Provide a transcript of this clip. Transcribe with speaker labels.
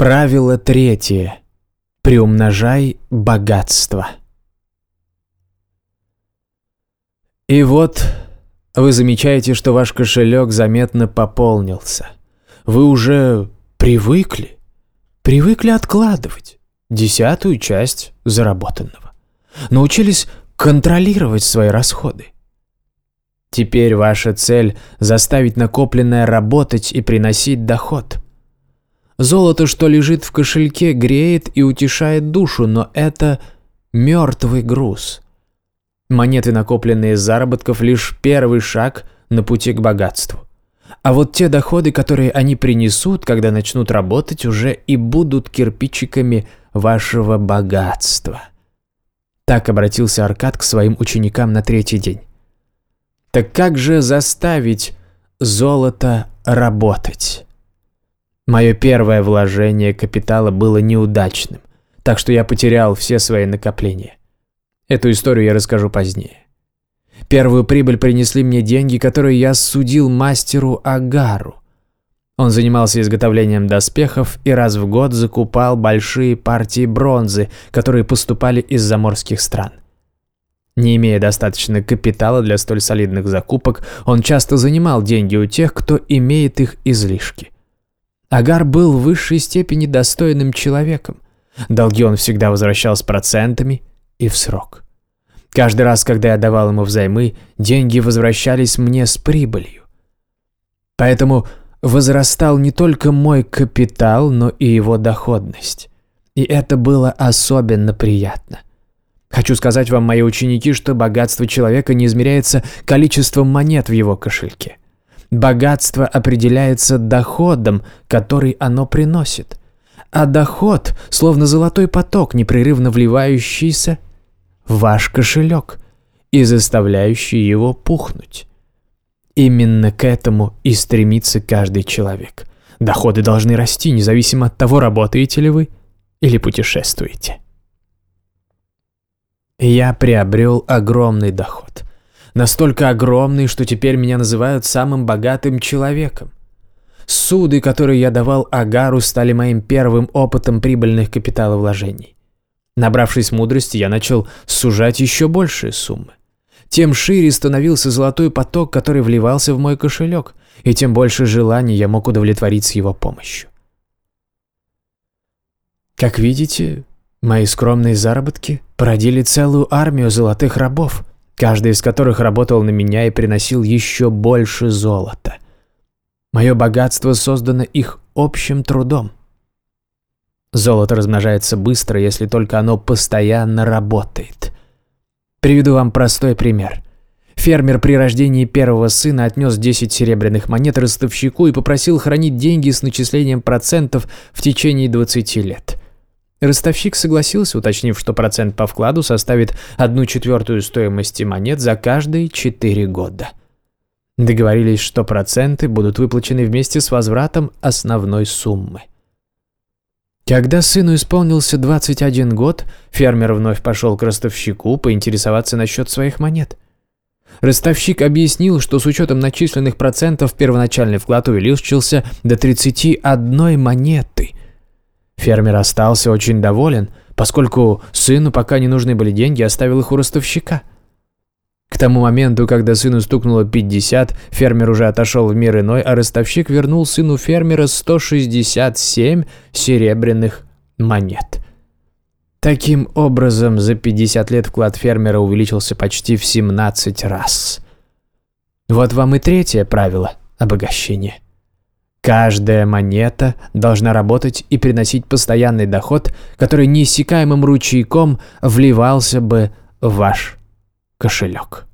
Speaker 1: Правило третье. Приумножай богатство. И вот вы замечаете, что ваш кошелек заметно пополнился. Вы уже привыкли, привыкли откладывать десятую часть заработанного. Научились контролировать свои расходы. Теперь ваша цель – заставить накопленное работать и приносить доход – Золото, что лежит в кошельке, греет и утешает душу, но это мертвый груз. Монеты, накопленные из заработков, лишь первый шаг на пути к богатству. А вот те доходы, которые они принесут, когда начнут работать, уже и будут кирпичиками вашего богатства. Так обратился Аркад к своим ученикам на третий день. Так как же заставить золото работать? Мое первое вложение капитала было неудачным, так что я потерял все свои накопления. Эту историю я расскажу позднее. Первую прибыль принесли мне деньги, которые я судил мастеру Агару. Он занимался изготовлением доспехов и раз в год закупал большие партии бронзы, которые поступали из заморских стран. Не имея достаточно капитала для столь солидных закупок, он часто занимал деньги у тех, кто имеет их излишки. Агар был в высшей степени достойным человеком. Долги он всегда возвращал с процентами и в срок. Каждый раз, когда я давал ему взаймы, деньги возвращались мне с прибылью. Поэтому возрастал не только мой капитал, но и его доходность. И это было особенно приятно. Хочу сказать вам, мои ученики, что богатство человека не измеряется количеством монет в его кошельке. Богатство определяется доходом, который оно приносит. А доход, словно золотой поток, непрерывно вливающийся в ваш кошелек и заставляющий его пухнуть. Именно к этому и стремится каждый человек. Доходы должны расти, независимо от того, работаете ли вы или путешествуете. Я приобрел огромный доход – Настолько огромный, что теперь меня называют самым богатым человеком. Суды, которые я давал Агару, стали моим первым опытом прибыльных капиталовложений. Набравшись мудрости, я начал сужать еще большие суммы. Тем шире становился золотой поток, который вливался в мой кошелек, и тем больше желаний я мог удовлетворить с его помощью. Как видите, мои скромные заработки породили целую армию золотых рабов – каждый из которых работал на меня и приносил еще больше золота. Мое богатство создано их общим трудом. Золото размножается быстро, если только оно постоянно работает. Приведу вам простой пример. Фермер при рождении первого сына отнес 10 серебряных монет ростовщику и попросил хранить деньги с начислением процентов в течение 20 лет. Ростовщик согласился, уточнив, что процент по вкладу составит одну четвертую стоимости монет за каждые четыре года. Договорились, что проценты будут выплачены вместе с возвратом основной суммы. Когда сыну исполнился 21 год, фермер вновь пошел к ростовщику поинтересоваться насчет своих монет. Ростовщик объяснил, что с учетом начисленных процентов первоначальный вклад увеличился до 31 монеты – Фермер остался очень доволен, поскольку сыну пока не нужны были деньги, оставил их у ростовщика. К тому моменту, когда сыну стукнуло 50, фермер уже отошел в мир иной, а ростовщик вернул сыну фермера 167 серебряных монет. Таким образом, за 50 лет вклад фермера увеличился почти в 17 раз. Вот вам и третье правило обогащения. Каждая монета должна работать и приносить постоянный доход, который неиссякаемым ручейком вливался бы в ваш кошелек.